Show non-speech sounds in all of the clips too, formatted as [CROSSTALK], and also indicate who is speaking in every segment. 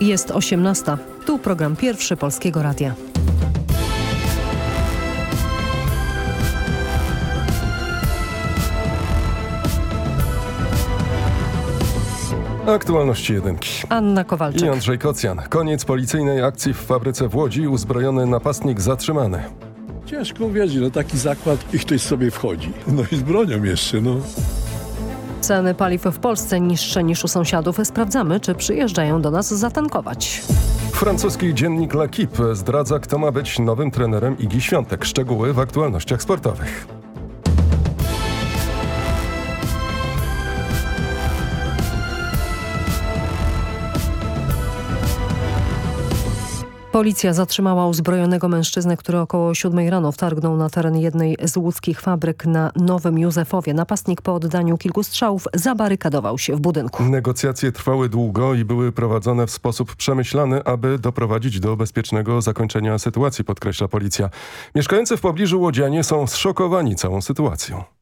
Speaker 1: Jest 18. Tu program pierwszy Polskiego Radia.
Speaker 2: Aktualności jedynki.
Speaker 1: Anna
Speaker 2: I
Speaker 1: Kowalczyk.
Speaker 2: Andrzej Kocjan. Koniec policyjnej akcji w fabryce w Łodzi. Uzbrojony napastnik zatrzymany.
Speaker 3: Ciężko uwierzyć, no taki zakład i ktoś sobie wchodzi. No i z bronią jeszcze, no.
Speaker 1: Ceny paliw w Polsce niższe niż u sąsiadów. Sprawdzamy, czy przyjeżdżają do nas zatankować.
Speaker 2: Francuski dziennik L'Equipe zdradza, kto ma być nowym trenerem Igi Świątek. Szczegóły w aktualnościach sportowych.
Speaker 1: Policja zatrzymała uzbrojonego mężczyznę, który około 7 rano wtargnął na teren jednej z łódzkich fabryk na Nowym Józefowie. Napastnik po oddaniu kilku strzałów zabarykadował się w budynku.
Speaker 2: Negocjacje trwały długo i były prowadzone w sposób przemyślany, aby doprowadzić do bezpiecznego zakończenia sytuacji, podkreśla policja. Mieszkający w pobliżu łodzianie są zszokowani całą sytuacją.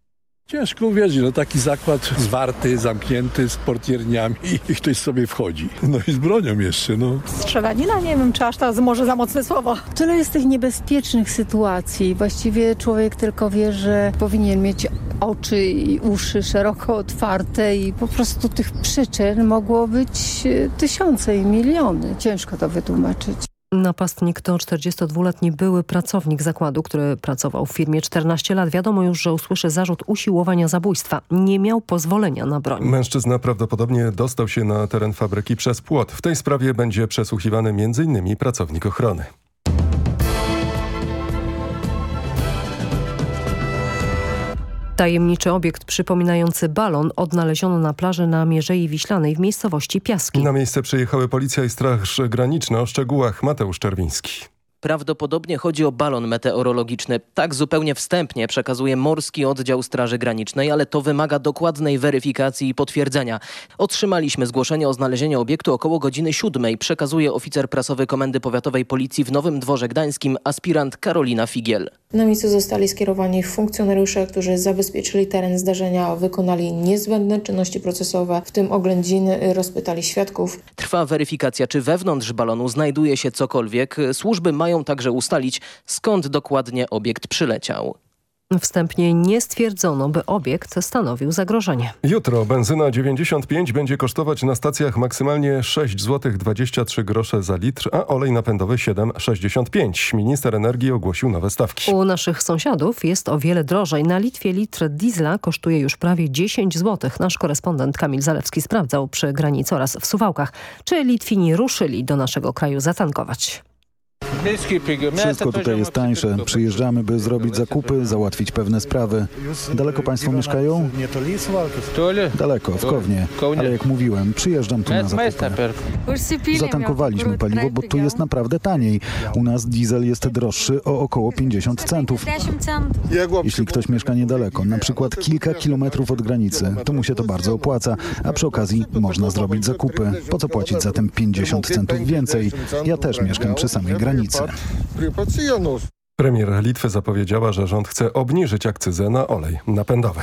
Speaker 3: Ciężko uwierzyć, no taki zakład zwarty, zamknięty, z portierniami [LAUGHS] i ktoś sobie wchodzi. No i z bronią jeszcze, no.
Speaker 4: Strzelanina, nie wiem, czy aż tak może za mocne słowo.
Speaker 5: Tyle jest tych niebezpiecznych sytuacji. Właściwie człowiek tylko wie, że powinien mieć oczy i uszy szeroko otwarte i po prostu tych przyczyn mogło być e, tysiące i miliony. Ciężko to wytłumaczyć.
Speaker 1: Napastnik to 42-letni były pracownik zakładu, który pracował w firmie 14 lat. Wiadomo już, że usłyszy zarzut usiłowania zabójstwa. Nie miał pozwolenia na broń.
Speaker 2: Mężczyzna prawdopodobnie dostał się na teren fabryki przez płot. W tej sprawie będzie przesłuchiwany m.in. pracownik ochrony.
Speaker 1: Tajemniczy obiekt przypominający balon odnaleziono na plaży na Mierzei Wiślanej w miejscowości Piaski.
Speaker 2: Na miejsce przyjechały policja i straż graniczna. O szczegółach Mateusz Czerwiński.
Speaker 6: Prawdopodobnie chodzi o balon meteorologiczny. Tak zupełnie wstępnie przekazuje Morski Oddział Straży Granicznej, ale to wymaga dokładnej weryfikacji i potwierdzenia. Otrzymaliśmy zgłoszenie o znalezieniu obiektu około godziny siódmej. Przekazuje oficer prasowy Komendy Powiatowej Policji w Nowym Dworze Gdańskim, aspirant Karolina Figiel.
Speaker 7: Na miejsce zostali skierowani funkcjonariusze, którzy zabezpieczyli teren zdarzenia, wykonali niezbędne czynności procesowe, w tym oględziny, rozpytali świadków.
Speaker 6: Trwa weryfikacja, czy wewnątrz balonu znajduje się cokolwiek. Służby mają także ustalić, skąd dokładnie obiekt przyleciał.
Speaker 1: Wstępnie nie stwierdzono, by obiekt stanowił zagrożenie.
Speaker 2: Jutro benzyna 95 będzie kosztować na stacjach maksymalnie 6 zł 23 grosze za litr, a olej napędowy 7,65. Minister energii ogłosił nowe stawki.
Speaker 1: U naszych sąsiadów jest o wiele drożej. Na Litwie litr diesla kosztuje już prawie 10 zł. Nasz korespondent Kamil Zalewski sprawdzał przy granicy oraz w Suwałkach, czy Litwini ruszyli do naszego kraju zatankować.
Speaker 8: Wszystko tutaj jest tańsze. Przyjeżdżamy, by zrobić zakupy, załatwić pewne sprawy. Daleko Państwo mieszkają? Daleko, w Kownie. Ale jak mówiłem, przyjeżdżam tu na zakupy. Zatankowaliśmy paliwo, bo tu jest naprawdę taniej. U nas diesel jest droższy o około 50 centów. Jeśli ktoś mieszka niedaleko, na przykład kilka kilometrów od granicy, to mu się to bardzo opłaca, a przy okazji można zrobić zakupy. Po co płacić za tym 50 centów więcej? Ja też mieszkam przy samej granicy.
Speaker 2: Premier Litwy zapowiedziała, że rząd chce obniżyć akcyzę na olej napędowy.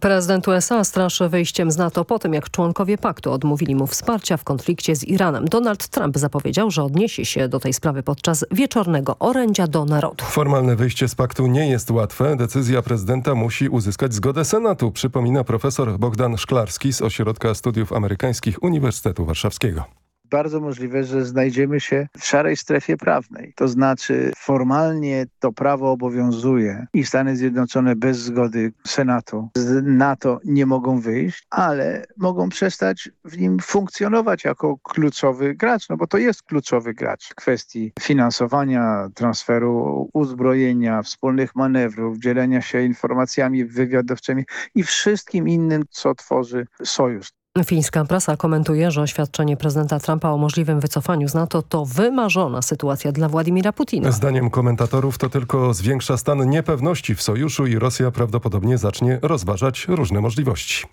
Speaker 1: Prezydent USA straszy wyjściem z NATO po tym, jak członkowie paktu odmówili mu wsparcia w konflikcie z Iranem. Donald Trump zapowiedział, że odniesie się do tej sprawy podczas wieczornego orędzia do narodu.
Speaker 2: Formalne wyjście z paktu nie jest łatwe. Decyzja prezydenta musi uzyskać zgodę Senatu, przypomina profesor Bogdan Szklarski z Ośrodka Studiów Amerykańskich Uniwersytetu Warszawskiego
Speaker 9: bardzo możliwe, że znajdziemy się w szarej strefie prawnej. To znaczy formalnie to prawo obowiązuje i Stany Zjednoczone bez zgody Senatu z NATO nie mogą wyjść, ale mogą przestać w nim funkcjonować jako kluczowy gracz, no bo to jest kluczowy gracz w kwestii finansowania, transferu uzbrojenia, wspólnych manewrów, dzielenia się informacjami wywiadowczymi i wszystkim innym, co tworzy sojusz.
Speaker 1: Fińska prasa komentuje, że oświadczenie prezydenta Trumpa o możliwym wycofaniu z NATO to wymarzona sytuacja dla Władimira Putina.
Speaker 2: Zdaniem komentatorów to tylko zwiększa stan niepewności w sojuszu i Rosja prawdopodobnie zacznie rozważać różne możliwości.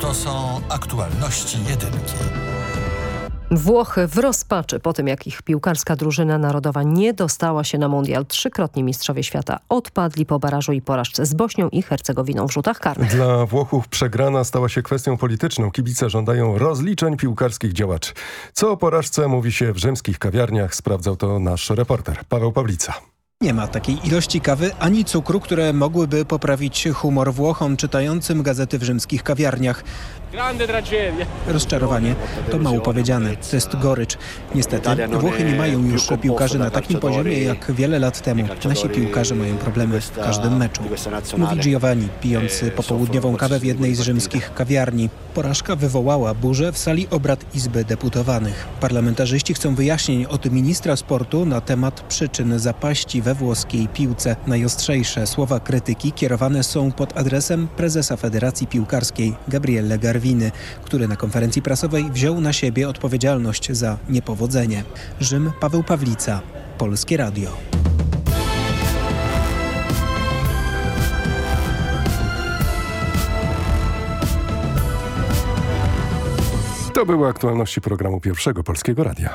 Speaker 10: To są aktualności jedynki.
Speaker 1: Włochy w rozpaczy po tym, jak ich piłkarska drużyna narodowa nie dostała się na mundial. Trzykrotni mistrzowie świata odpadli po barażu i porażce z Bośnią i Hercegowiną w rzutach karnych.
Speaker 2: Dla Włochów przegrana stała się kwestią polityczną. Kibice żądają rozliczeń piłkarskich działaczy. Co o porażce mówi się w rzymskich kawiarniach, sprawdzał to nasz reporter Paweł Pawlica.
Speaker 10: Nie ma takiej ilości kawy ani cukru, które mogłyby poprawić humor Włochom czytającym gazety w rzymskich kawiarniach. Rozczarowanie to mało powiedziane, to jest gorycz. Niestety Włochy nie mają już piłkarzy na takim poziomie jak wiele lat temu. Nasi piłkarze mają problemy w każdym meczu. Mówi Giovanni, pijący popołudniową kawę w jednej z rzymskich kawiarni. Porażka wywołała burzę w sali obrad Izby Deputowanych. Parlamentarzyści chcą wyjaśnień od ministra sportu na temat przyczyn zapaści we włoskiej piłce. Najostrzejsze słowa krytyki kierowane są pod adresem prezesa Federacji Piłkarskiej Gabriele Garwiny, który na konferencji prasowej wziął na siebie odpowiedzialność za niepowodzenie. Rzym Paweł Pawlica, Polskie Radio.
Speaker 2: To były aktualności programu Pierwszego Polskiego Radia.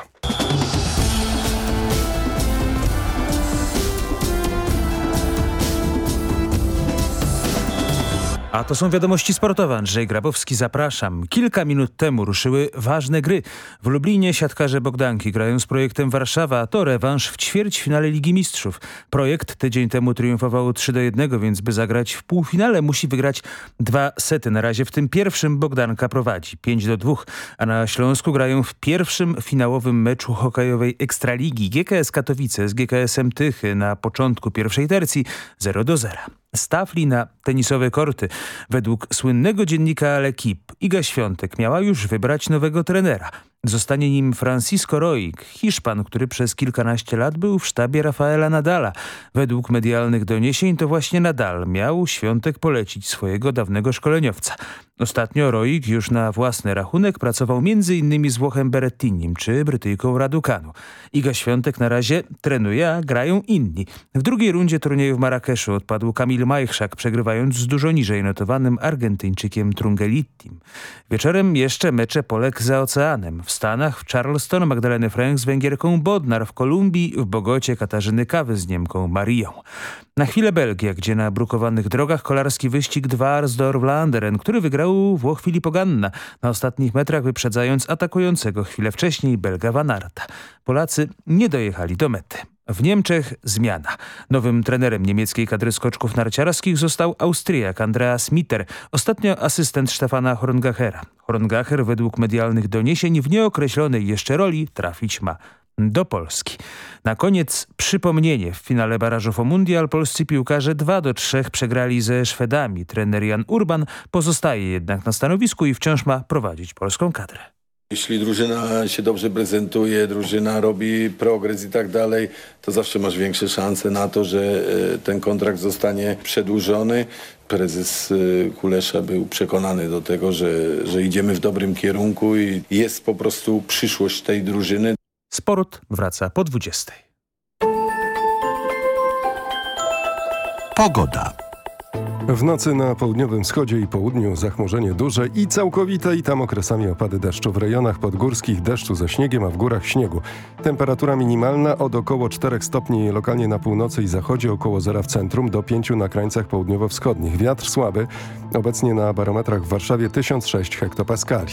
Speaker 11: A to są wiadomości sportowe. Andrzej Grabowski, zapraszam. Kilka minut temu ruszyły ważne gry. W Lublinie siatkarze Bogdanki grają z projektem Warszawa. To rewanż w ćwierćfinale Ligi Mistrzów. Projekt tydzień temu triumfował 3 do 1, więc by zagrać w półfinale musi wygrać dwa sety. Na razie w tym pierwszym Bogdanka prowadzi 5 do 2, a na Śląsku grają w pierwszym finałowym meczu hokejowej Ekstraligi GKS Katowice z GKS-em Tychy na początku pierwszej tercji 0 do 0 stafli na tenisowe korty. Według słynnego dziennika L'Equipe Iga Świątek miała już wybrać nowego trenera. Zostanie nim Francisco Roig, Hiszpan, który przez kilkanaście lat był w sztabie Rafaela Nadala. Według medialnych doniesień to właśnie Nadal miał Świątek polecić swojego dawnego szkoleniowca. Ostatnio Roig już na własny rachunek pracował m.in. z Włochem Berettinim czy Brytyjką Raducanu. Iga Świątek na razie trenuje, a grają inni. W drugiej rundzie turnieju w Marrakeszu odpadł Kamil Majchrzak, przegrywając z dużo niżej notowanym Argentyńczykiem Trungelittim. Wieczorem jeszcze mecze Polek za oceanem. W Stanach, w Charleston Magdaleny Frank z Węgierką Bodnar, w Kolumbii, w Bogocie Katarzyny Kawy z Niemką Marią. Na chwilę Belgia, gdzie na brukowanych drogach kolarski wyścig Dwarsdorf-Landeren, który wygrał Włoch Filippo Ganna, na ostatnich metrach wyprzedzając atakującego chwilę wcześniej Belga Van Arta. Polacy nie dojechali do mety. W Niemczech zmiana. Nowym trenerem niemieckiej kadry skoczków narciarskich został Austriak Andreas Mitter, ostatnio asystent Stefana Horngachera. Horngacher według medialnych doniesień w nieokreślonej jeszcze roli trafić ma do Polski. Na koniec przypomnienie. W finale barażów o mundial polscy piłkarze 2 do 3 przegrali ze Szwedami. Trener Jan Urban pozostaje jednak na stanowisku i wciąż ma prowadzić polską kadrę.
Speaker 12: Jeśli drużyna się dobrze prezentuje, drużyna robi progres i tak dalej, to zawsze masz większe szanse na to, że e, ten kontrakt zostanie przedłużony. Prezes e, Kulesza był przekonany do tego, że, że idziemy w dobrym kierunku i jest po prostu przyszłość tej drużyny.
Speaker 11: Sport wraca po 20.
Speaker 2: Pogoda. W nocy na południowym wschodzie i południu zachmurzenie duże i całkowite i tam okresami opady deszczu. W rejonach podgórskich deszczu ze śniegiem, a w górach śniegu. Temperatura minimalna od około 4 stopni lokalnie na północy i zachodzie, około zera w centrum, do 5 na krańcach południowo-wschodnich. Wiatr słaby, obecnie na barometrach w Warszawie 1006 hektopaskali.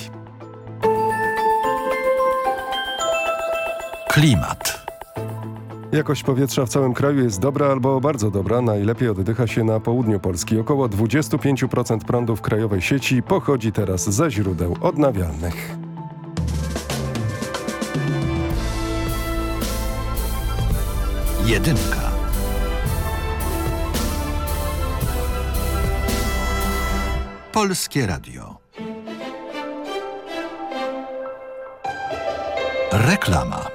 Speaker 2: Klimat. Jakość powietrza w całym kraju jest dobra albo bardzo dobra. Najlepiej oddycha się na południu Polski. Około 25% prądu w krajowej sieci pochodzi teraz ze źródeł odnawialnych.
Speaker 13: Jedynka. Polskie Radio. Reklama.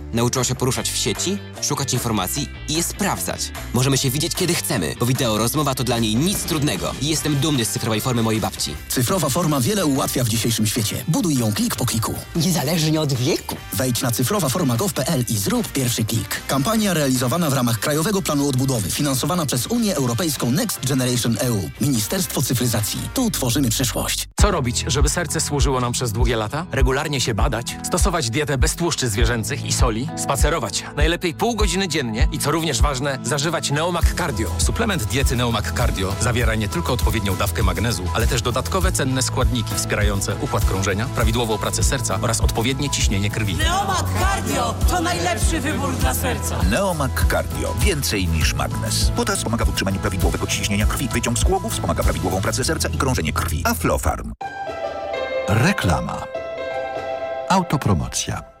Speaker 14: Nauczyła się poruszać w sieci, szukać informacji i je sprawdzać. Możemy się widzieć kiedy chcemy, bo wideo rozmowa to dla niej nic trudnego. I jestem dumny z cyfrowej formy mojej babci.
Speaker 15: Cyfrowa forma wiele ułatwia w dzisiejszym świecie. Buduj ją klik po kliku.
Speaker 16: Niezależnie od wieku.
Speaker 15: Wejdź na cyfrowaforma.gov.pl i zrób pierwszy klik. Kampania realizowana w ramach Krajowego Planu Odbudowy, finansowana przez Unię Europejską Next Generation EU. Ministerstwo Cyfryzacji. Tu tworzymy przyszłość.
Speaker 17: Co robić, żeby serce służyło nam przez długie lata? Regularnie się badać, stosować dietę bez tłuszczy zwierzęcych i soli, spacerować, najlepiej pół godziny dziennie i co również ważne, zażywać Neomac Cardio.
Speaker 18: Suplement diety Neomac Cardio zawiera nie tylko odpowiednią dawkę magnezu, ale też dodatkowe cenne składniki wspierające układ krążenia, prawidłową pracę serca oraz odpowiednie ciśnienie krwi.
Speaker 16: Neomak Cardio to najlepszy wybór dla serca.
Speaker 19: Neomac Cardio. Więcej niż magnes. Potas wspomaga w utrzymaniu prawidłowego ciśnienia krwi. Wyciąg z głowu wspomaga prawidłową pracę serca i krążenie krwi. Aflofarm.
Speaker 20: Reklama. Autopromocja.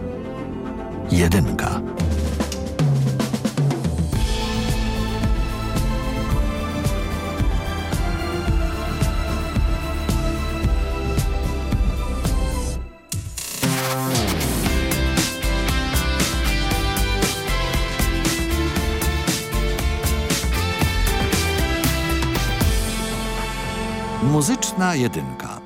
Speaker 20: Jedynka. Muzyczna jedynka.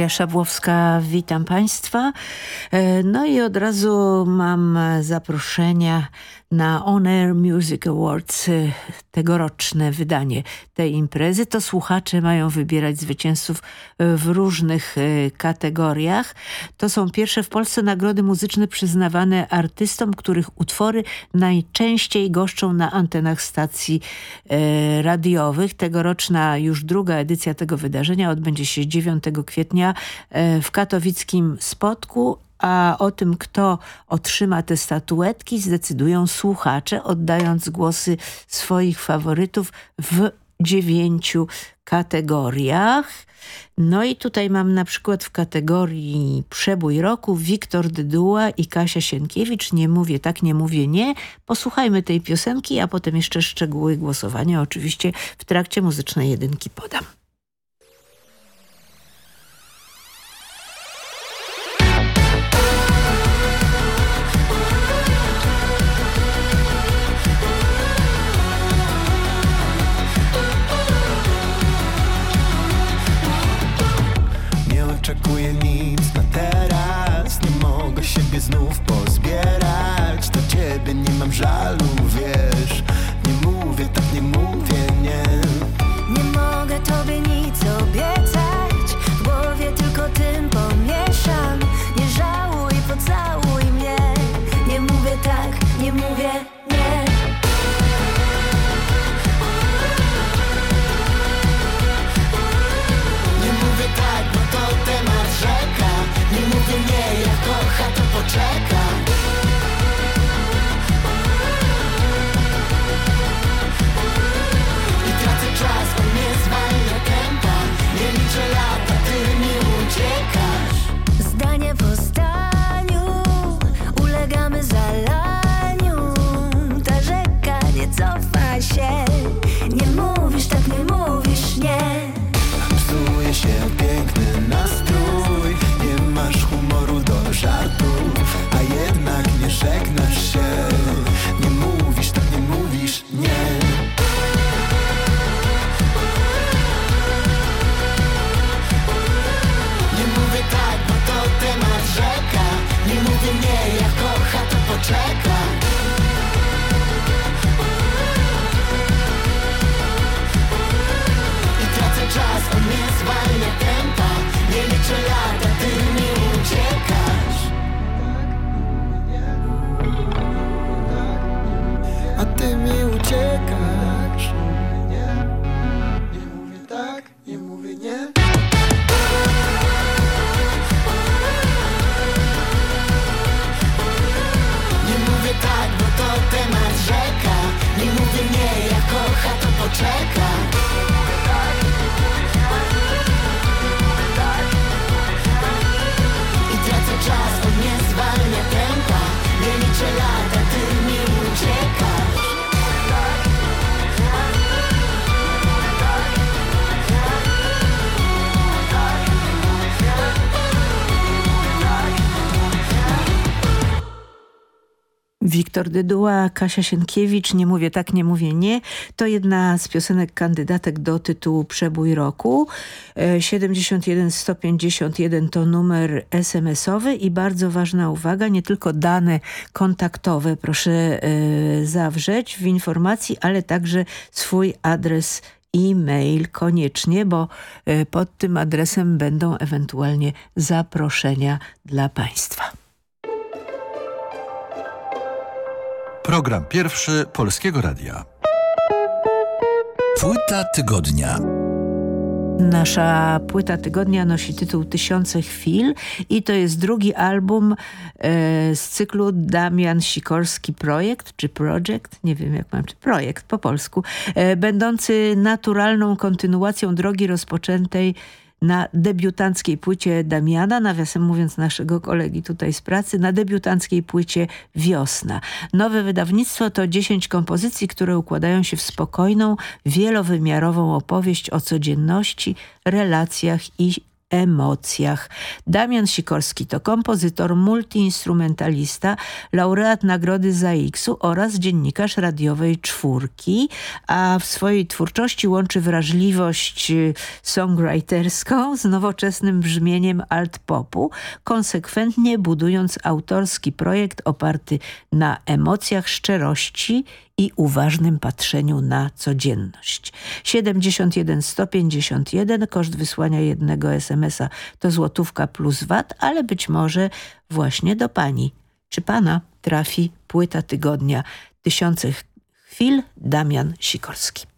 Speaker 21: Maria Szabłowska, witam Państwa. E, no i od razu mam zaproszenia na On Air Music Awards, e, tegoroczne wydanie tej imprezy. To słuchacze mają wybierać zwycięzców e, w różnych kategoriach. To są pierwsze w Polsce nagrody muzyczne przyznawane artystom, których utwory najczęściej goszczą na antenach stacji radiowych. Tegoroczna już druga edycja tego wydarzenia odbędzie się 9 kwietnia w katowickim Spotku, a o tym, kto otrzyma te statuetki, zdecydują słuchacze, oddając głosy swoich faworytów w dziewięciu kategoriach. No i tutaj mam na przykład w kategorii przebój roku Wiktor Dyduła i Kasia Sienkiewicz. Nie mówię tak, nie mówię nie. Posłuchajmy tej piosenki, a potem jeszcze szczegóły głosowania oczywiście w trakcie muzycznej jedynki podam.
Speaker 22: Oczekuję nic na teraz Nie mogę siebie znów pozbierać. Do ciebie nie mam żalu, wiesz. Nie mówię tak, nie mówię nie.
Speaker 23: Nie mogę tobie nic obiecać
Speaker 21: Wiktor Dyduła, Kasia Sienkiewicz, Nie mówię tak, nie mówię nie. To jedna z piosenek kandydatek do tytułu Przebój roku. E, 71 151 to numer SMS-owy i bardzo ważna uwaga, nie tylko dane kontaktowe proszę e, zawrzeć w informacji, ale także swój adres e-mail koniecznie, bo e, pod tym adresem będą ewentualnie zaproszenia dla Państwa.
Speaker 20: Program pierwszy Polskiego Radia. Płyta tygodnia.
Speaker 21: Nasza płyta tygodnia nosi tytuł Tysiące chwil i to jest drugi album e, z cyklu Damian Sikorski Projekt, czy Project, nie wiem jak mam, czy Projekt po polsku, e, będący naturalną kontynuacją drogi rozpoczętej na debiutanckiej płycie Damiana, nawiasem mówiąc naszego kolegi tutaj z pracy, na debiutanckiej płycie Wiosna. Nowe wydawnictwo to 10 kompozycji, które układają się w spokojną, wielowymiarową opowieść o codzienności, relacjach i
Speaker 24: emocjach. Damian Sikorski to kompozytor, multiinstrumentalista, laureat Nagrody ZAX-u oraz dziennikarz radiowej Czwórki, a w swojej twórczości łączy wrażliwość y, songwriterską z nowoczesnym brzmieniem alt-popu, konsekwentnie budując autorski projekt oparty na emocjach, szczerości i uważnym patrzeniu na codzienność. 71 151, koszt wysłania jednego SMS-a to złotówka plus VAT, ale być może właśnie do Pani czy Pana trafi płyta tygodnia Tysiące chwil Damian Sikorski.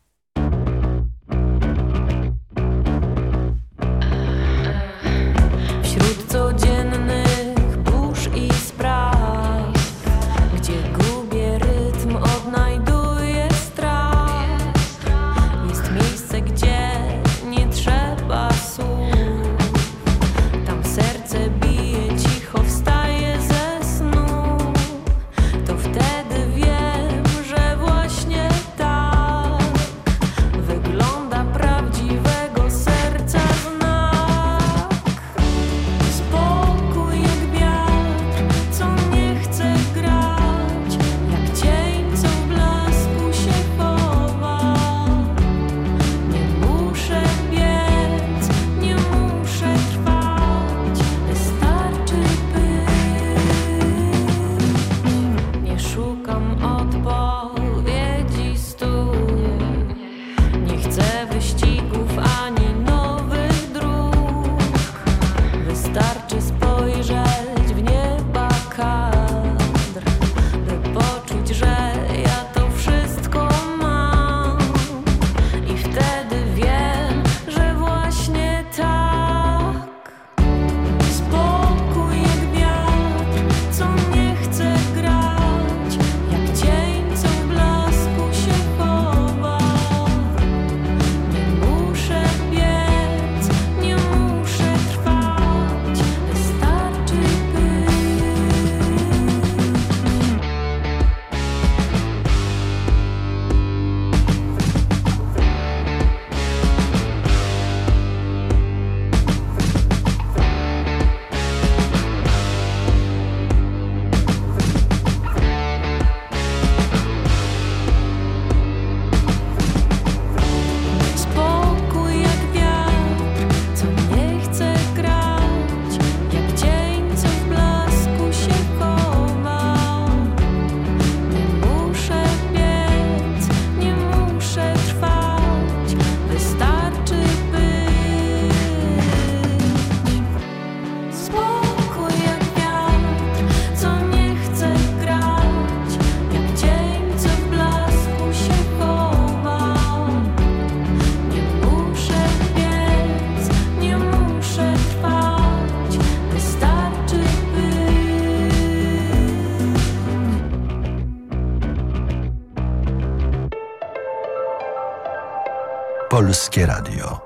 Speaker 25: Polskie Radio.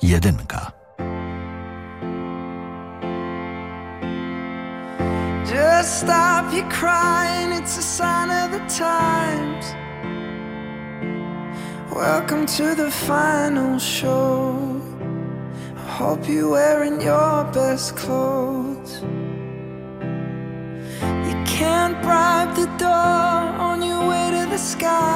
Speaker 25: Jedynka.
Speaker 22: Just stop your crying, it's a sign of the times. Welcome to the final show. I hope you're wearing your best clothes. You can't bribe the door on your way to the sky.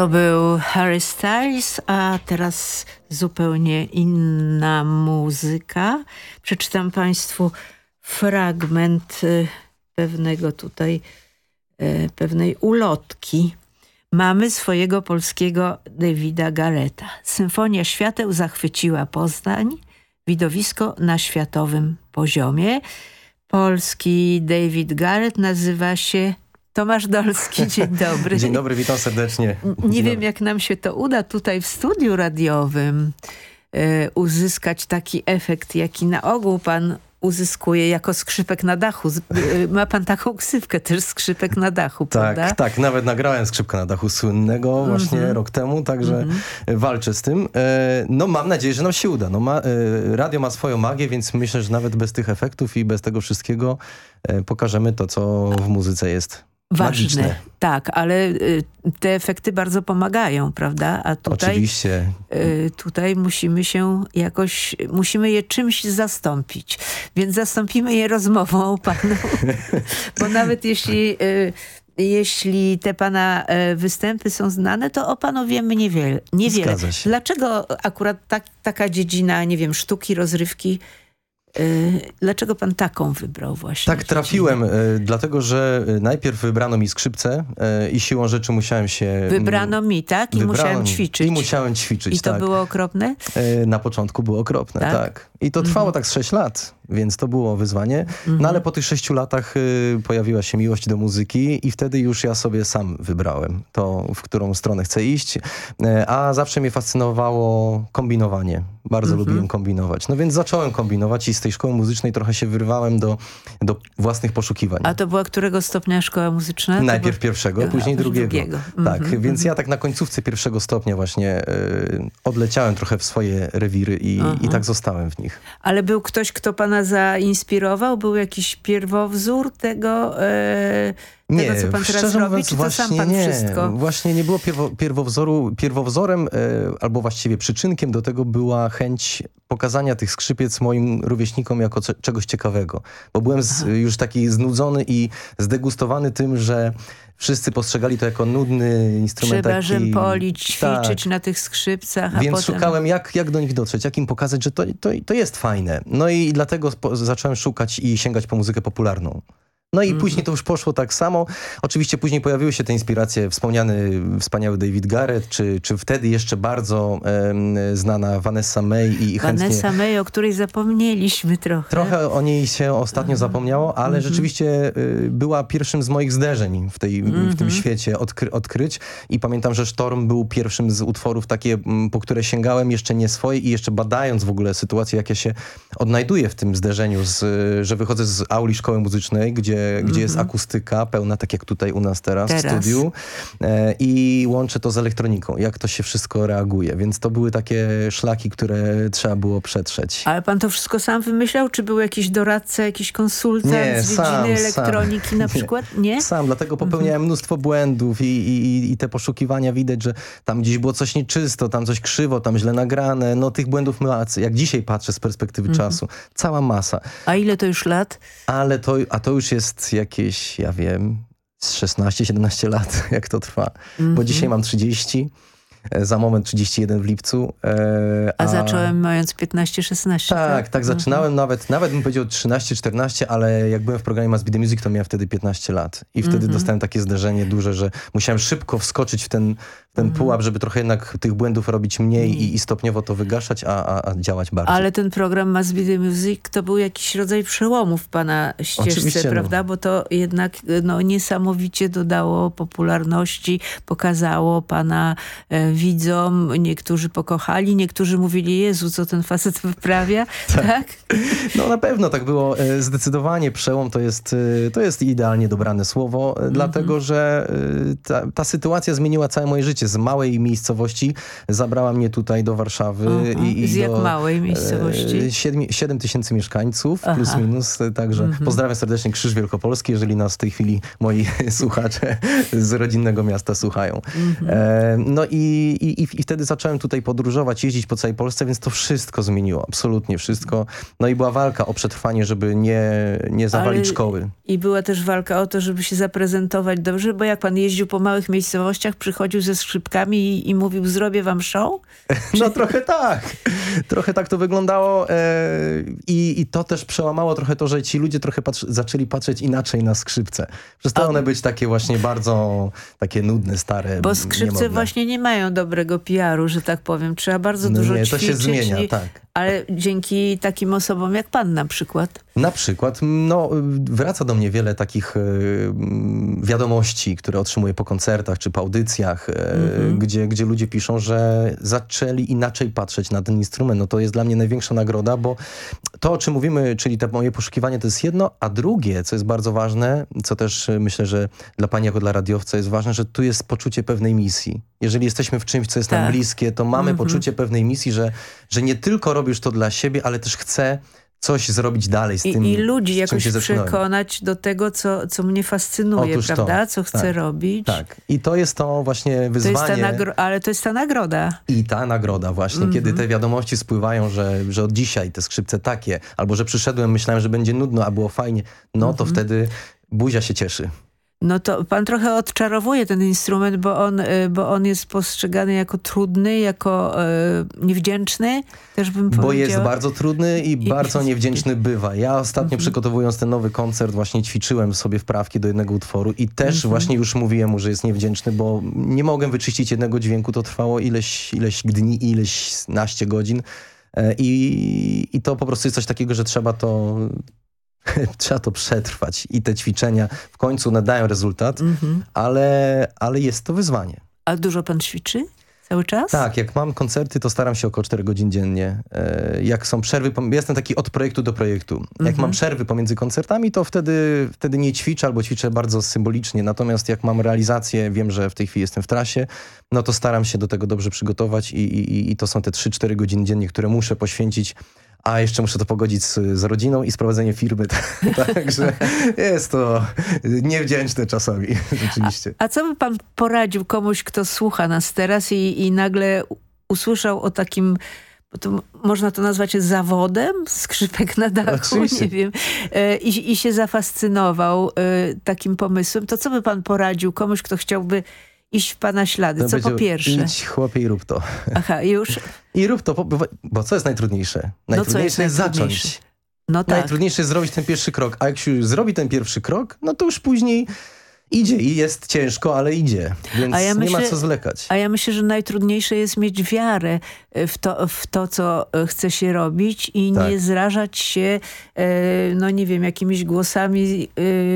Speaker 21: To był Harry Styles, a teraz zupełnie inna muzyka. Przeczytam Państwu fragment y, pewnego tutaj, y, pewnej ulotki. Mamy swojego polskiego Davida Gareta. Symfonia Świateł zachwyciła Poznań, widowisko na światowym poziomie. Polski David Garrett nazywa się Tomasz Dolski. Dzień [LAUGHS] dobry.
Speaker 26: Dzień dobry, witam serdecznie.
Speaker 21: Nie
Speaker 26: Dzień
Speaker 21: wiem, jak nam się to uda tutaj w studiu radiowym e, uzyskać taki efekt, jaki na ogół pan uzyskuje jako skrzypek na dachu. E, Ma pan taką ksywkę też skrzypek na dachu, prawda?
Speaker 26: Tak, tak, nawet nagrałem skrzypka na dachu słynnego właśnie
Speaker 21: Mhm.
Speaker 26: rok temu, także walczę z tym. E, No mam nadzieję, że nam się uda. No, ma, radio ma swoją magię, więc myślę, że nawet bez tych efektów i bez tego wszystkiego pokażemy to, co w muzyce jest
Speaker 21: Ważne,
Speaker 26: magiczne.
Speaker 21: tak, ale y, te efekty bardzo pomagają, prawda? A tutaj,
Speaker 26: Oczywiście.
Speaker 21: y, tutaj musimy się jakoś, musimy je czymś zastąpić. Więc zastąpimy je rozmową panu, [LAUGHS] bo nawet jeśli... y, jeśli te pana występy są znane, to o panu wiemy niewiele. niewiele. Dlaczego akurat tak, taka dziedzina, nie wiem, sztuki, rozrywki, dlaczego pan taką wybrał właśnie?
Speaker 26: Tak trafiłem, e, dlatego że e, najpierw wybrano mi skrzypce e, i siłą rzeczy musiałem się... mm,
Speaker 21: Wybrano mi, tak? I
Speaker 26: Wybrano
Speaker 21: musiałem ćwiczyć.
Speaker 26: I musiałem ćwiczyć,
Speaker 21: I to
Speaker 26: tak.
Speaker 21: było okropne?
Speaker 26: E, Na początku było okropne,
Speaker 21: Tak?
Speaker 26: tak. I to trwało tak z 6 lat, więc to było wyzwanie. No ale po tych 6 latach y, pojawiła się miłość do muzyki i wtedy już ja sobie sam wybrałem to, w którą stronę chcę iść. E, A zawsze mnie fascynowało kombinowanie. Bardzo
Speaker 21: Mhm.
Speaker 26: lubiłem kombinować. No więc zacząłem kombinować i z tej szkoły muzycznej trochę się wyrwałem do, do własnych poszukiwań.
Speaker 21: A to była którego stopnia szkoła muzyczna?
Speaker 26: Najpierw pierwszego, później drugiego.
Speaker 21: drugiego.
Speaker 26: Tak,
Speaker 21: Mhm,
Speaker 26: więc
Speaker 21: mhm.
Speaker 26: ja tak na końcówce pierwszego stopnia właśnie y, odleciałem trochę w swoje rewiry i, i tak zostałem w nich.
Speaker 21: Ale był ktoś, kto pana zainspirował? Był jakiś pierwowzór tego, e, tego co pan teraz
Speaker 26: szczerze
Speaker 21: robi?
Speaker 26: mówiąc,
Speaker 21: Czy to sam pan
Speaker 26: nie.
Speaker 21: wszystko?
Speaker 26: Właśnie nie było pierwo, pierwowzoru, pierwowzorem, e, albo właściwie przyczynkiem do tego była chęć pokazania tych skrzypiec moim rówieśnikom jako czegoś ciekawego. Bo byłem z, już taki znudzony i zdegustowany tym, że wszyscy postrzegali to jako nudny instrument.
Speaker 21: Trzeba
Speaker 26: taki,
Speaker 21: rzępolić, ćwiczyć
Speaker 26: Tak.
Speaker 21: na tych skrzypcach,
Speaker 26: Więc
Speaker 21: potem...
Speaker 26: szukałem, jak, jak do nich dotrzeć, jak im pokazać, że to, to, to jest fajne. No i dlatego zacząłem szukać i sięgać po muzykę popularną. No i
Speaker 21: Mhm.
Speaker 26: później to już poszło tak samo. Oczywiście później pojawiły się te inspiracje, wspomniany wspaniały David Garrett, czy, czy wtedy jeszcze bardzo em, znana Vanessa May i chętnie...
Speaker 21: Vanessa May, o której zapomnieliśmy trochę.
Speaker 26: Trochę o niej się ostatnio zapomniało, ale
Speaker 21: Mhm.
Speaker 26: rzeczywiście y, była pierwszym z moich zderzeń w, tej, w tym
Speaker 21: Mhm.
Speaker 26: świecie odkry odkryć i pamiętam, że Sztorm był pierwszym z utworów takie, mm, po które sięgałem jeszcze nie swoje i jeszcze badając w ogóle sytuację, jak ja się odnajduję w tym zderzeniu, z, że wychodzę z auli szkoły muzycznej, gdzie, gdzie jest
Speaker 21: Mhm.
Speaker 26: akustyka pełna, tak jak tutaj u nas teraz,
Speaker 21: Teraz.
Speaker 26: w studiu e, i łączę to z elektroniką, jak to się wszystko reaguje, więc to były takie szlaki, które trzeba było przetrzeć.
Speaker 21: Ale pan to wszystko sam wymyślał? Czy był jakiś doradca, jakiś konsultant
Speaker 26: Nie,
Speaker 21: z dziedziny
Speaker 26: sam,
Speaker 21: elektroniki
Speaker 26: sam.
Speaker 21: na [LAUGHS]
Speaker 26: Nie.
Speaker 21: przykład? Nie?
Speaker 26: Sam, dlatego popełniałem mnóstwo błędów i, i, i te poszukiwania widać, że tam gdzieś było coś nieczysto, tam coś krzywo, tam źle nagrane. No tych błędów macy, jak dzisiaj patrzę z perspektywy
Speaker 21: Mhm.
Speaker 26: czasu, cała masa.
Speaker 21: A ile to już lat?
Speaker 26: Ale to, a to już jest jakieś, ja wiem, z 16-17 lat, [LAUGHS] jak to trwa. Bo
Speaker 21: Mhm.
Speaker 26: dzisiaj mam 30, e, za moment 31 w lipcu. e,
Speaker 21: A zacząłem mając 15-16.
Speaker 26: tak, tak,
Speaker 21: Mhm.
Speaker 26: zaczynałem nawet, nawet bym powiedział 13-14, ale jak byłem w programie Be The Music, to miałem wtedy 15 lat. I wtedy
Speaker 21: Mhm.
Speaker 26: dostałem takie zderzenie duże, że musiałem szybko wskoczyć w ten, ten
Speaker 21: Mhm.
Speaker 26: pułap, żeby trochę jednak tych błędów robić mniej i, i stopniowo to wygaszać, a, a, a działać bardziej.
Speaker 21: Ale ten program Must Be The Music to był jakiś rodzaj przełomu w pana ścieżce,
Speaker 26: Oczywiście, no.
Speaker 21: prawda? Bo to jednak no, niesamowicie dodało popularności, pokazało pana e, widzom. Niektórzy pokochali, niektórzy mówili, Jezu, co ten facet [LAUGHS] wyprawia, tak?
Speaker 26: No na pewno tak było. E, Zdecydowanie przełom to jest, e, to jest idealnie dobrane słowo,
Speaker 21: Mhm.
Speaker 26: e, dlatego że ta, ta sytuacja zmieniła całe moje życie. Z małej miejscowości zabrała mnie tutaj do Warszawy.
Speaker 21: Aha.
Speaker 26: I, i
Speaker 21: Z jak
Speaker 26: do,
Speaker 21: małej miejscowości?
Speaker 26: e, Siedmi, 7 tysięcy mieszkańców,
Speaker 21: Aha.
Speaker 26: plus minus. e, Także
Speaker 21: Mhm.
Speaker 26: pozdrawiam serdecznie Krzyż Wielkopolski, jeżeli nas w tej chwili moi [LAUGHS] słuchacze z rodzinnego miasta słuchają.
Speaker 21: Mhm.
Speaker 26: E, no i, i, i, i wtedy zacząłem tutaj podróżować, jeździć po całej Polsce, więc to wszystko zmieniło, absolutnie wszystko. No i była walka o przetrwanie, żeby nie, nie zawalić
Speaker 21: Ale-
Speaker 26: szkoły.
Speaker 21: I była też walka o to, żeby się zaprezentować dobrze, bo jak pan jeździł po małych miejscowościach, przychodził ze, skrzypkami i, i mówił, zrobię wam show? [LAUGHS]
Speaker 26: No trochę tak. Trochę tak to wyglądało e, i, i to też przełamało trochę to, że ci ludzie trochę patrzy, zaczęli patrzeć inaczej na skrzypce. Przestały one być takie właśnie bardzo takie nudne, stare,
Speaker 21: Bo skrzypce
Speaker 26: niemodne.
Speaker 21: właśnie nie mają dobrego PR-u, że tak powiem. Trzeba bardzo
Speaker 26: No
Speaker 21: dużo
Speaker 26: nie, to się
Speaker 21: ćwiczyć.
Speaker 26: zmienia,
Speaker 21: i-
Speaker 26: tak.
Speaker 21: Ale dzięki takim osobom jak pan na przykład.
Speaker 26: Na przykład, no, wraca do mnie wiele takich mm, wiadomości, które otrzymuję po koncertach czy po audycjach, e,
Speaker 21: Mhm.
Speaker 26: gdzie, gdzie ludzie piszą, że zaczęli inaczej patrzeć na ten instrument. No to jest dla mnie największa nagroda, bo to, o czym mówimy, czyli te moje poszukiwanie, to jest jedno, a drugie, co jest bardzo ważne, co też e, myślę, że dla pani jako dla radiowca jest ważne, że tu jest poczucie pewnej misji. Jeżeli jesteśmy w czymś, co jest nam
Speaker 21: Tak.
Speaker 26: bliskie, to mamy
Speaker 21: Mhm.
Speaker 26: poczucie pewnej misji, że, że nie tylko robisz to dla siebie, ale też chcę coś zrobić dalej z
Speaker 21: I,
Speaker 26: tym,
Speaker 21: I ludzi
Speaker 26: z czym
Speaker 21: jakoś przekonać do tego, co, co mnie fascynuje,
Speaker 26: Otóż to,
Speaker 21: prawda? Co chcę
Speaker 26: tak,
Speaker 21: robić.
Speaker 26: Tak. I to jest to właśnie
Speaker 21: To jest
Speaker 26: wyzwanie
Speaker 21: ta nagro- ale to jest ta nagroda.
Speaker 26: i ta nagroda właśnie,
Speaker 21: Mhm.
Speaker 26: kiedy te wiadomości spływają, że, że od dzisiaj te skrzypce takie, albo że przyszedłem, myślałem, że będzie nudno, a było fajnie, no to
Speaker 21: Mhm.
Speaker 26: wtedy buzia się cieszy.
Speaker 21: No to pan trochę odczarowuje ten instrument, bo on, y, bo on jest postrzegany jako trudny, jako y, niewdzięczny, też bym
Speaker 26: Bo
Speaker 21: powiedziała.
Speaker 26: jest bardzo trudny i, bardzo [LAUGHS] niewdzięczny bywa. Ja ostatnio
Speaker 21: Mhm.
Speaker 26: przygotowując ten nowy koncert właśnie ćwiczyłem sobie wprawki do jednego utworu i też
Speaker 21: Mhm.
Speaker 26: właśnie już mówiłem mu, że jest niewdzięczny, bo nie mogłem wyczyścić jednego dźwięku. To trwało ileś, ileś dni, ileś naście godzin E, i, i to po prostu jest coś takiego, że trzeba to [LAUGHS] trzeba to przetrwać i te ćwiczenia w końcu nadają rezultat,
Speaker 21: Mhm.
Speaker 26: ale, ale jest to wyzwanie.
Speaker 21: A dużo pan ćwiczy? Cały czas?
Speaker 26: Tak, jak mam koncerty, to staram się około 4 godzin dziennie. E, Jak są przerwy, jestem taki od projektu do projektu. Jak
Speaker 21: Mhm.
Speaker 26: mam przerwy pomiędzy koncertami, to wtedy, wtedy nie ćwiczę albo ćwiczę bardzo symbolicznie. Natomiast jak mam realizację, wiem, że w tej chwili jestem w trasie, no to staram się do tego dobrze przygotować i, i, i to są te 3-4 godziny dziennie, które muszę poświęcić. A jeszcze muszę to pogodzić z, z rodziną i z prowadzeniem firmy. [LAUGHS] Także jest to niewdzięczne czasami, [LAUGHS] rzeczywiście.
Speaker 21: A co by pan poradził komuś, kto słucha nas teraz i, i nagle usłyszał o takim, to można to nazwać zawodem, skrzypek na dachu,
Speaker 26: Oczywiście.
Speaker 21: nie wiem, e, i, i się zafascynował e, takim pomysłem, to co by pan poradził komuś, kto chciałby iść w pana ślady? Co po pierwsze?
Speaker 26: Idź chłopie i rób to.
Speaker 21: Aha, już?
Speaker 26: I rób to, bo, bo co jest najtrudniejsze?
Speaker 21: No
Speaker 26: Najtrudniejsze
Speaker 21: jest
Speaker 26: jest
Speaker 21: najtrudniejsze?
Speaker 26: zacząć.
Speaker 21: No tak.
Speaker 26: Najtrudniejsze jest zrobić ten pierwszy krok, a jak się już zrobi ten pierwszy krok, no to już później idzie i jest ciężko, ale idzie, więc
Speaker 21: ja
Speaker 26: nie ma
Speaker 21: myślę-
Speaker 26: co zwlekać.
Speaker 21: A ja myślę, że najtrudniejsze jest mieć wiarę e, w to, w to co e, chce się robić i
Speaker 26: Tak.
Speaker 21: nie zrażać się, e, no nie wiem, jakimiś głosami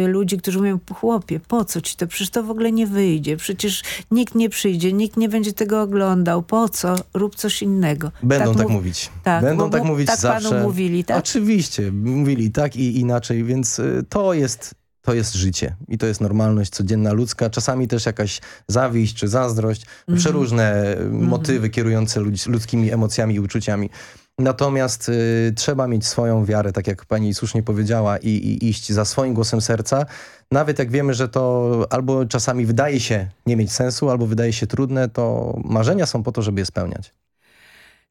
Speaker 21: ludzi, którzy mówią, chłopie, po co ci to? Przecież to w ogóle nie wyjdzie. Przecież nikt nie przyjdzie, nikt nie będzie tego oglądał. Po co? Rób coś innego.
Speaker 26: Będą tak,
Speaker 21: mów-
Speaker 26: mówić.
Speaker 21: Tak,
Speaker 26: Będą tak mówić
Speaker 21: tak
Speaker 26: zawsze.
Speaker 21: panu mówili, tak?
Speaker 26: Oczywiście, mówili tak i inaczej, więc to jest, to jest życie i to jest normalność codzienna ludzka, czasami też jakaś zawiść czy zazdrość,
Speaker 21: Mhm.
Speaker 26: przeróżne y, motywy kierujące ludzkimi emocjami i uczuciami. Natomiast y, trzeba mieć swoją wiarę, tak jak pani słusznie powiedziała, i, i iść za swoim głosem serca. Nawet jak wiemy, że to albo czasami wydaje się nie mieć sensu, albo wydaje się trudne, to marzenia są po to, żeby je spełniać.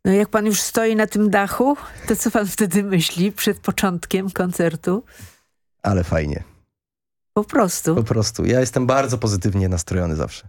Speaker 21: No jak pan już stoi na tym dachu, to co pan wtedy myśli przed początkiem koncertu?
Speaker 26: Ale fajnie.
Speaker 21: Po prostu.
Speaker 26: Po prostu. Ja jestem bardzo pozytywnie nastrojony zawsze.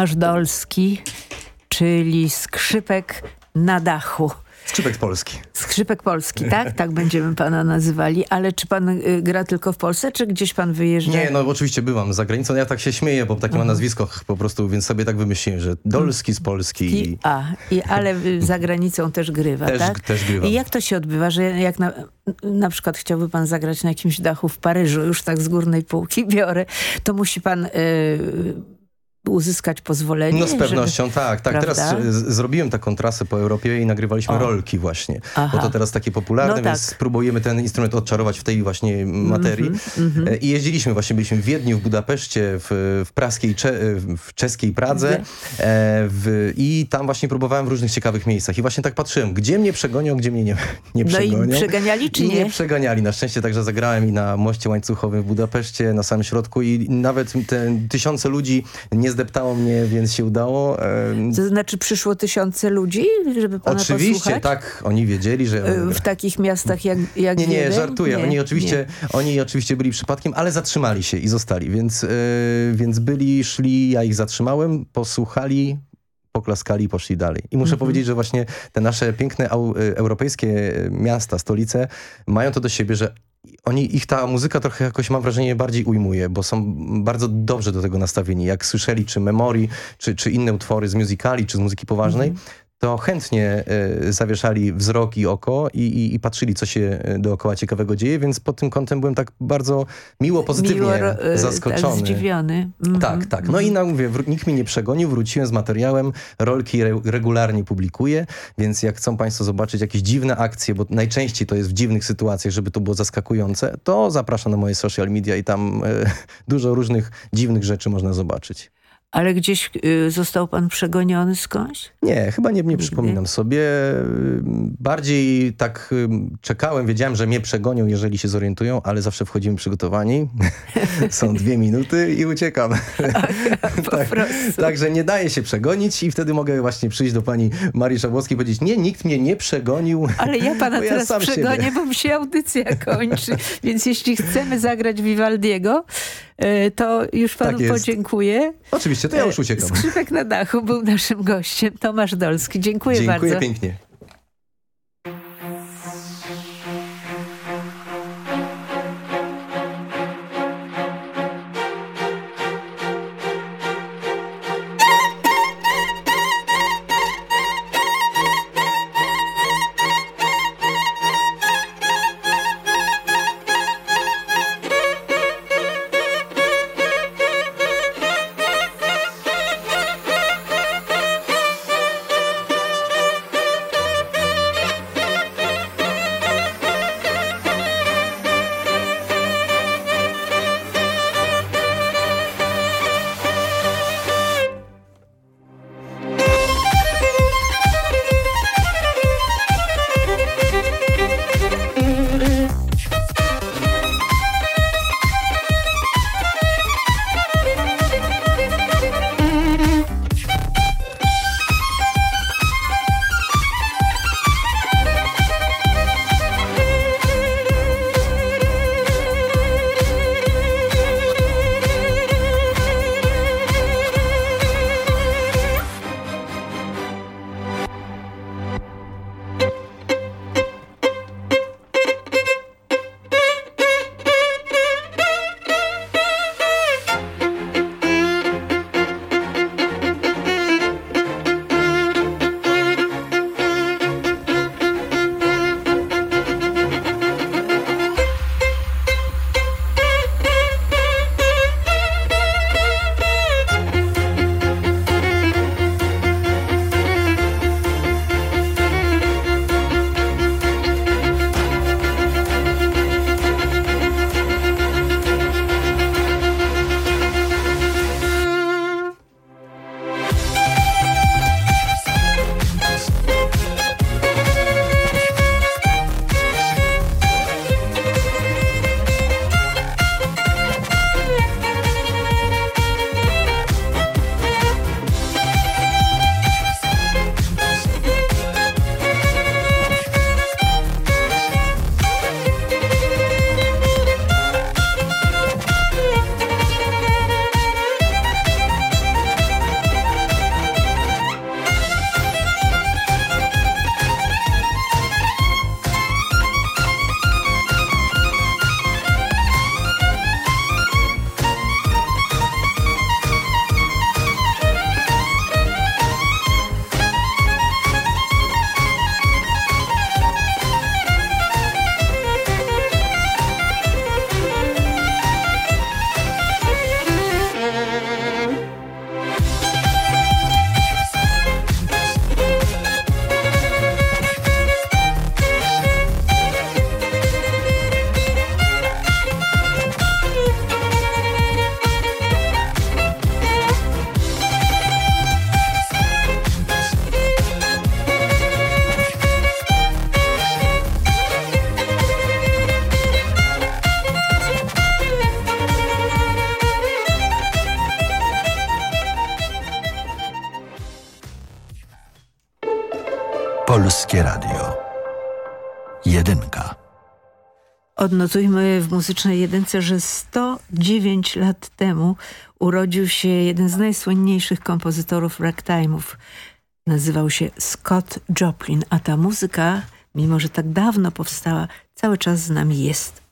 Speaker 21: Tomasz Dolski, czyli skrzypek na dachu.
Speaker 26: Skrzypek Polski.
Speaker 21: Skrzypek Polski, tak? [LAUGHS] Tak będziemy pana nazywali. Ale czy pan y, gra tylko w Polsce, czy gdzieś pan wyjeżdża?
Speaker 26: Nie, no oczywiście bywam za granicą. Ja tak się śmieję, bo takie mam nazwisko po prostu, więc sobie tak wymyśliłem, że Dolski z Polski.
Speaker 21: I, a, i, ale za granicą też grywa,
Speaker 26: Też-
Speaker 21: tak?
Speaker 26: też grywam.
Speaker 21: I jak to się odbywa, że jak na, na przykład chciałby pan zagrać na jakimś dachu w Paryżu, już tak z górnej półki biorę, to musi pan y, uzyskać pozwolenie?
Speaker 26: No z pewnością,
Speaker 21: żeby,
Speaker 26: tak. tak.
Speaker 21: prawda?
Speaker 26: Teraz z, zrobiłem taką trasę po Europie i nagrywaliśmy
Speaker 21: O.
Speaker 26: rolki właśnie.
Speaker 21: Aha.
Speaker 26: Bo to teraz takie popularne,
Speaker 21: No
Speaker 26: więc
Speaker 21: tak.
Speaker 26: próbujemy ten instrument odczarować w tej właśnie materii.
Speaker 21: mhm.
Speaker 26: E, I jeździliśmy właśnie, byliśmy w Wiedniu, w Budapeszcie, w, w praskiej, Cze, w czeskiej Pradze e, w, i tam właśnie próbowałem w różnych ciekawych miejscach. I właśnie tak patrzyłem, gdzie mnie przegonią, gdzie mnie nie, [LAUGHS] nie
Speaker 21: No i
Speaker 26: przegonią.
Speaker 21: przeganiali, czy
Speaker 26: I
Speaker 21: nie?
Speaker 26: nie przeganiali. Na szczęście także zagrałem i na moście łańcuchowym w Budapeszcie, na samym środku i nawet te tysiące ludzi nie zdeptało mnie, więc się udało.
Speaker 21: To znaczy przyszło tysiące ludzi, żeby pana
Speaker 26: Oczywiście,
Speaker 21: posłuchać?
Speaker 26: tak. Oni wiedzieli, że...
Speaker 21: Y, W takich miastach jak, jak
Speaker 26: Nie, nie,
Speaker 21: Wiedeń?
Speaker 26: żartuję.
Speaker 21: Nie,
Speaker 26: oni, oczywiście,
Speaker 21: nie.
Speaker 26: oni oczywiście byli przypadkiem, ale zatrzymali się i zostali. Więc, yy, więc byli, szli, ja ich zatrzymałem, posłuchali, poklaskali i poszli dalej. I muszę
Speaker 21: Mhm.
Speaker 26: powiedzieć, że właśnie te nasze piękne y, europejskie miasta, stolice mają to do siebie, że oni, ich ta muzyka trochę jakoś mam wrażenie bardziej ujmuje, bo są bardzo dobrze do tego nastawieni. Jak słyszeli czy Memory, czy, czy inne utwory z musicali, czy z muzyki poważnej,
Speaker 21: Mhm.
Speaker 26: To chętnie e, zawieszali wzrok i oko i, i, i patrzyli, co się e, dookoła ciekawego dzieje, więc pod tym kątem byłem tak bardzo miło, pozytywnie
Speaker 21: Miło, ro- y,
Speaker 26: zaskoczony.
Speaker 21: Tak, zdziwiony. Mhm.
Speaker 26: Tak, tak. No i na, mówię, nikt mi nie przegonił, wróciłem z materiałem, rolki re regularnie publikuję, więc jak chcą Państwo zobaczyć jakieś dziwne akcje, bo najczęściej to jest w dziwnych sytuacjach, żeby to było zaskakujące, to zapraszam na moje social media i tam e, [LAUGHS] dużo różnych dziwnych rzeczy można zobaczyć.
Speaker 21: Ale gdzieś y, został pan przegoniony skądś?
Speaker 26: Nie, chyba nie, nie przypominam sobie. Bardziej tak czekałem, wiedziałem, że mnie przegonią, jeżeli się zorientują, ale zawsze wchodzimy przygotowani. [LAUGHS] Są dwie minuty i uciekam. [LAUGHS] tak, także nie daje się przegonić i wtedy mogę właśnie przyjść do pani Marii Szabłowskiej i powiedzieć, nie, nikt mnie nie przegonił.
Speaker 21: Ale ja pana [LAUGHS]
Speaker 26: bo
Speaker 21: teraz przegonię,
Speaker 26: siebie.
Speaker 21: bo mi się audycja kończy. Więc jeśli chcemy zagrać Vivaldiego, y, to już panu
Speaker 26: Tak
Speaker 21: podziękuję.
Speaker 26: Oczywiście, to ja już
Speaker 21: E,
Speaker 26: uciekam.
Speaker 21: Skrzypek na dachu był naszym gościem. Tomasz Dolski. Dziękuję,
Speaker 26: Dziękuję
Speaker 21: bardzo.
Speaker 26: pięknie.
Speaker 20: Polskie Radio. Jedynka.
Speaker 21: Odnotujmy w muzycznej jedynce, że 109 lat temu urodził się jeden z najsłynniejszych kompozytorów ragtime'ów. Nazywał się Scott Joplin, a ta muzyka, mimo że tak dawno powstała, cały czas z nami jest.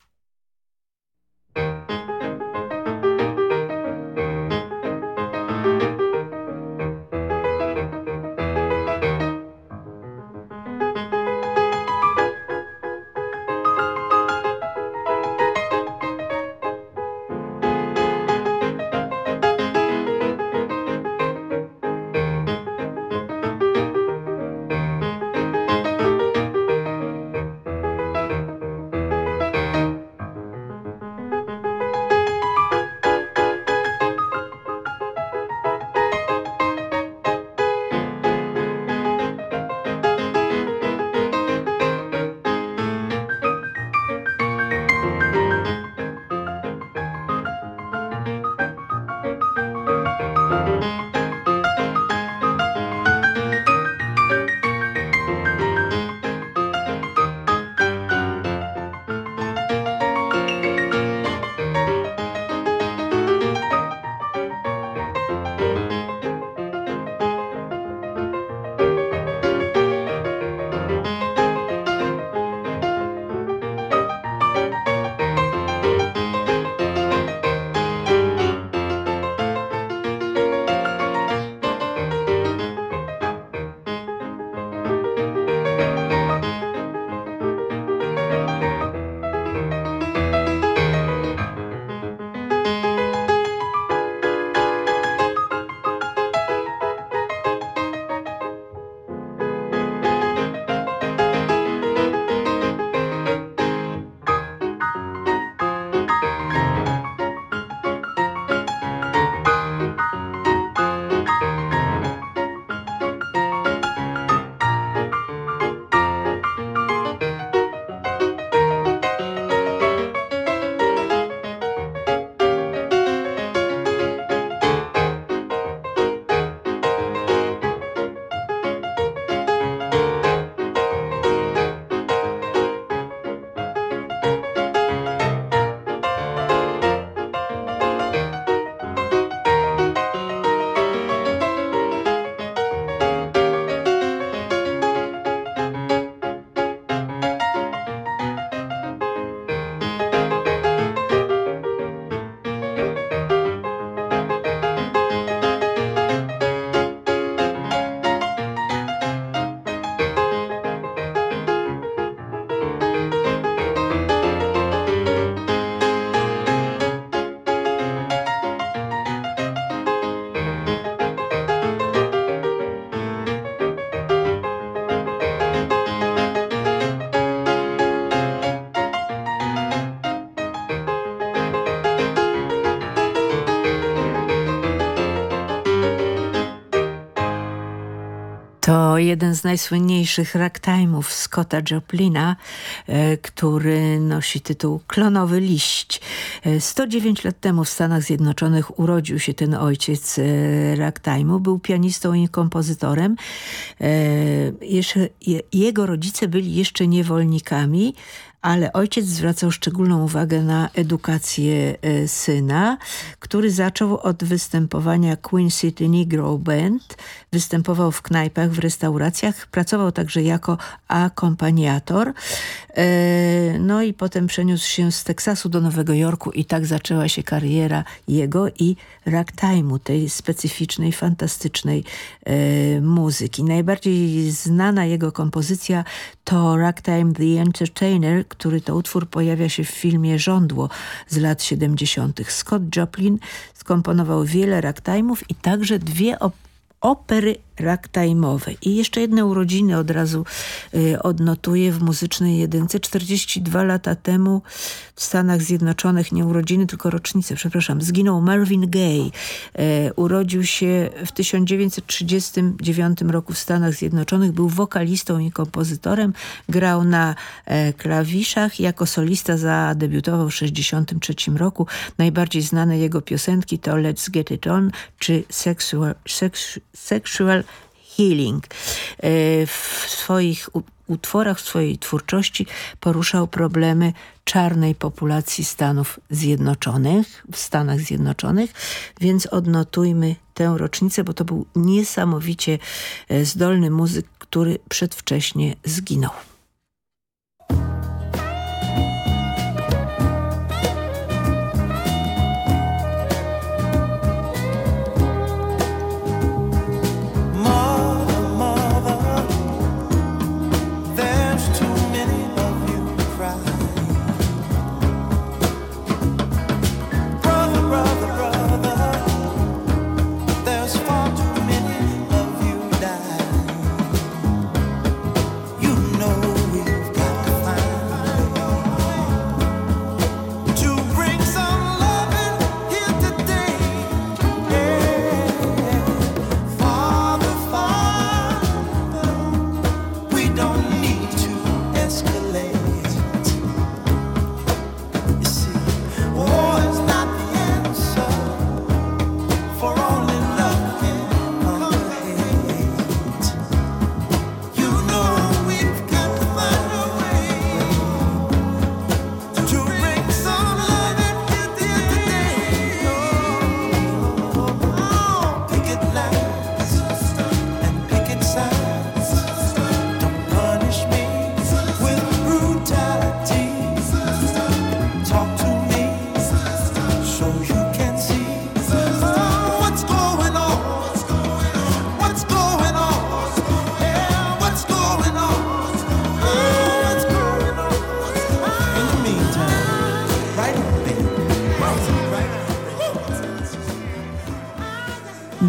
Speaker 21: Z najsłynniejszych ragtime'ów Scotta Joplina, e, który nosi tytuł Klonowy liść. E, 109 lat temu w Stanach Zjednoczonych urodził się ten ojciec e, ragtime'u. Był pianistą i kompozytorem. E, jego rodzice byli jeszcze niewolnikami, ale ojciec zwracał szczególną uwagę na edukację e, syna, który zaczął od występowania Queen City Negro Band. Występował w knajpach, w restauracjach, pracował także jako akompaniator. E, No i potem przeniósł się z Teksasu do Nowego Jorku i tak zaczęła się kariera jego i ragtime'u, tej specyficznej, fantastycznej e, muzyki. Najbardziej znana jego kompozycja to Ragtime The Entertainer, który to utwór pojawia się w filmie Żądło z lat 70. Scott Joplin skomponował wiele ragtime'ów i także dwie op opery ragtime'owe. I jeszcze jedne urodziny od razu y, odnotuję w muzycznej jedynce. 42 lata temu w Stanach Zjednoczonych, nie urodziny, tylko rocznice, przepraszam, zginął Marvin Gaye. E, urodził się w 1939 roku w Stanach Zjednoczonych. Był wokalistą i kompozytorem. Grał na e, klawiszach. Jako solista zadebiutował w 1963 roku. Najbardziej znane jego piosenki to Let's Get It On czy Sexual, Sex, Sexual Healing. E, W swoich utworach, w swojej twórczości poruszał problemy czarnej populacji Stanów Zjednoczonych, w Stanach Zjednoczonych, więc odnotujmy tę rocznicę, bo to był niesamowicie e, zdolny muzyk, który przedwcześnie zginął.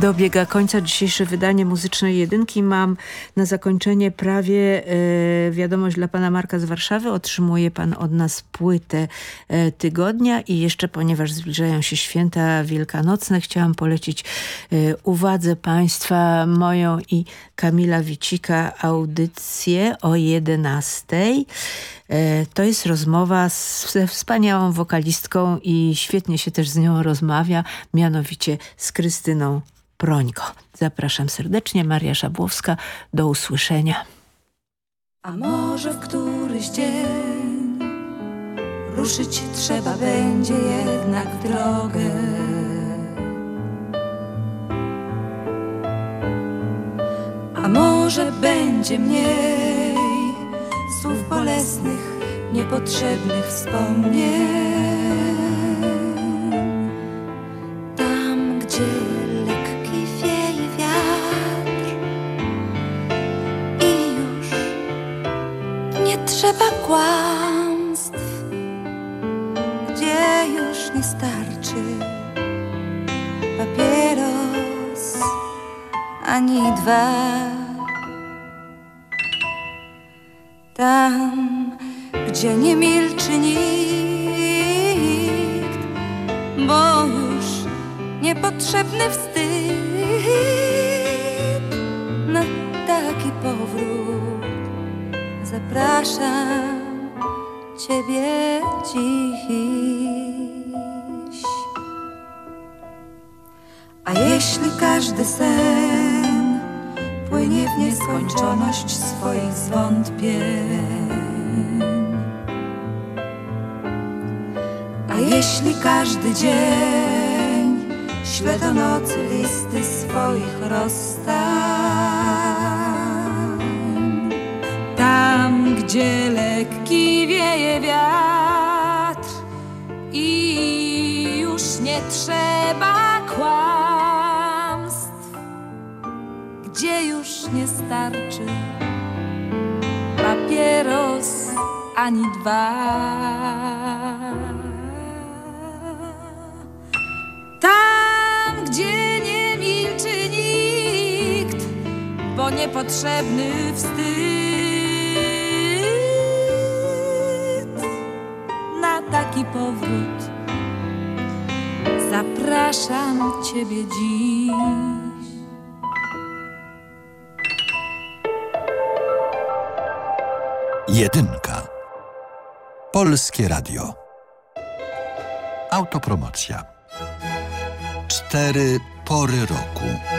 Speaker 21: Dobiega końca dzisiejsze wydanie muzycznej jedynki. Mam na zakończenie prawie e, wiadomość dla pana Marka z Warszawy. Otrzymuje pan od nas płytę e, tygodnia i jeszcze ponieważ zbliżają się święta wielkanocne, chciałam polecić e, uwadze państwa moją i Kamila Wicika audycję o 11. E, To jest rozmowa z, ze wspaniałą wokalistką i świetnie się też z nią rozmawia, mianowicie z Krystyną Prońko. Zapraszam serdecznie, Maria Szabłowska. Do usłyszenia.
Speaker 27: A może w któryś dzień ruszyć trzeba będzie jednak drogę. A może będzie mniej słów bolesnych, niepotrzebnych wspomnień. Kłamstw, gdzie już nie starczy papieros ani dwa. Tam, gdzie nie milczy nikt, bo już niepotrzebny wstyd na taki powrót. Zapraszam Ciebie dziś. A jeśli każdy sen płynie w nieskończoność swoich zwątpień, a jeśli każdy dzień śle do nocy listy swoich rozstań, gdzie lekki wieje wiatr i już nie trzeba kłamstw, gdzie już nie starczy papieros ani dwa. Tam, gdzie nie milczy nikt, bo niepotrzebny wstyd taki powrót. Zapraszam Ciebie dziś.
Speaker 20: Jedynka. Polskie Radio. Autopromocja. Cztery pory roku.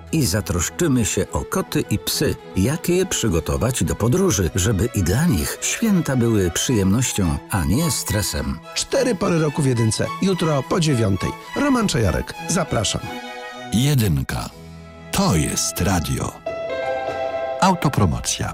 Speaker 19: I zatroszczymy się o koty i psy, jak je przygotować do podróży, żeby i dla nich święta były przyjemnością, a nie stresem.
Speaker 25: Cztery pory roku w jedynce. Jutro po dziewiątej. Roman Czajarek. Zapraszam.
Speaker 20: Jedynka. To jest radio. Autopromocja.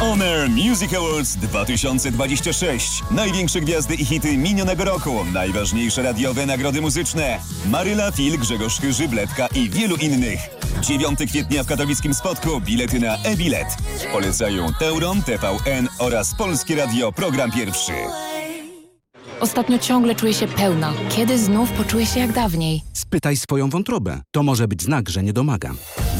Speaker 28: Honor Music Awards 2026. Największe gwiazdy i hity minionego roku. Najważniejsze radiowe nagrody muzyczne. Maryla, Fil, Grzegorz Chyży, Bledka i wielu innych. 9 kwietnia w katowickim spotku. Bilety na e-bilet. Polecają Teuron, TVN oraz Polskie Radio Program Pierwszy.
Speaker 29: Ostatnio ciągle czuję się pełna. Kiedy znów poczuję się jak dawniej?
Speaker 30: Spytaj swoją wątrobę. To może być znak, że nie domagam.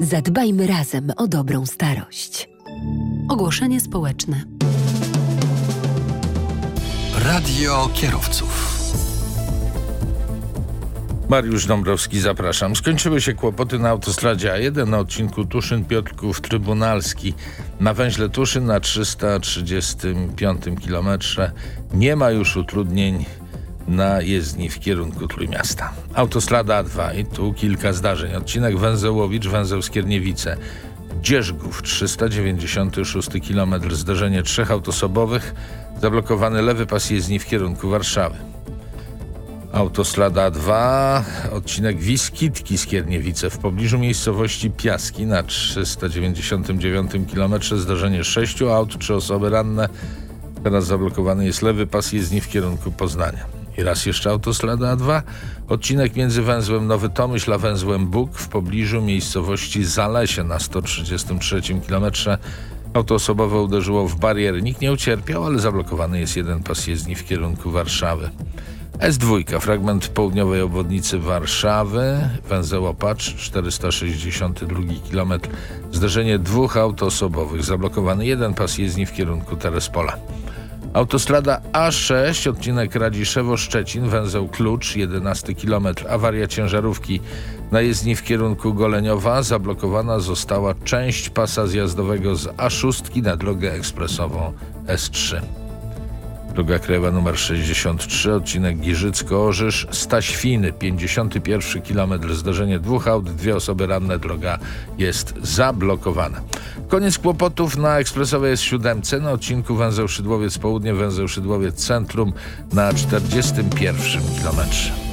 Speaker 31: Zadbajmy razem o dobrą starość. Ogłoszenie społeczne.
Speaker 20: Radio kierowców.
Speaker 32: Mariusz Dąbrowski, zapraszam. Skończyły się kłopoty na autostradzie A1 na odcinku Tuszyn-Piotrków Trybunalski. Na węźle Tuszyn na 335 km nie ma już utrudnień na jezdni w kierunku Trójmiasta. Autostrada A2 i tu kilka zdarzeń. Odcinek Węzełowicz-Węzeł Skierniewice. Dzierzgów 396 km. Zdarzenie trzech autosobowych. Zablokowany lewy pas jezdni w kierunku Warszawy. Autostrada 2, odcinek Wiskitki Skierniewice w pobliżu miejscowości Piaski na 399 km. Zdarzenie sześciu aut, trzy osoby ranne. Teraz zablokowany jest lewy pas jezdni w kierunku Poznania. I raz jeszcze autostrada A2, odcinek między węzłem Nowy Tomyśl a węzłem Bóg w pobliżu miejscowości Zalesie na 133 km. Auto osobowe uderzyło w bariery. Nikt nie ucierpiał, ale zablokowany jest jeden pas jezdni w kierunku Warszawy. S2, fragment południowej obwodnicy Warszawy, węzeł Opacz, 462 km. Zderzenie dwóch aut osobowych, zablokowany jeden pas jezdni w kierunku Terespola. Autostrada A6, odcinek Radziszewo-Szczecin, węzeł Klucz, 11 km. Awaria ciężarówki na jezdni w kierunku Goleniowa. Zablokowana została część pasa zjazdowego z A6 na drogę ekspresową S3. Droga krajowa nr 63, odcinek Giżycko-Orzysz, Staświny, 51 km. Zdarzenie dwóch aut, dwie osoby ranne, droga jest zablokowana. Koniec kłopotów na ekspresowej jest siódemce, na odcinku węzeł Szydłowiec Południe, węzeł Szydłowiec Centrum na 41 kilometrze.